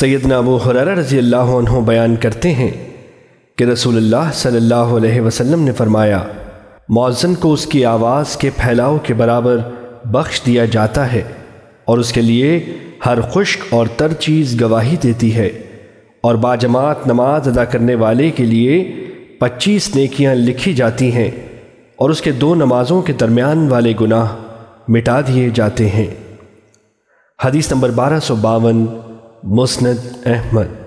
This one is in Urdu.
سیدنا ابو حرار رضی اللہ عنہ بیان کرتے ہیں کہ رسول اللہ صلی اللہ علیہ وسلم نے فرمایا معزن کو اس کی آواز کے پھیلاؤ کے برابر بخش دیا جاتا ہے اور اس کے لیے ہر خشک اور تر چیز گواہی دیتی ہے اور باجماعت نماز ادا کرنے والے کے لیے پچیس نیکیاں لکھی جاتی ہیں اور اس کے دو نمازوں کے درمیان والے گناہ مٹا دیے جاتے ہیں۔ حدیث نمبر بارہ سو باون مسند احمد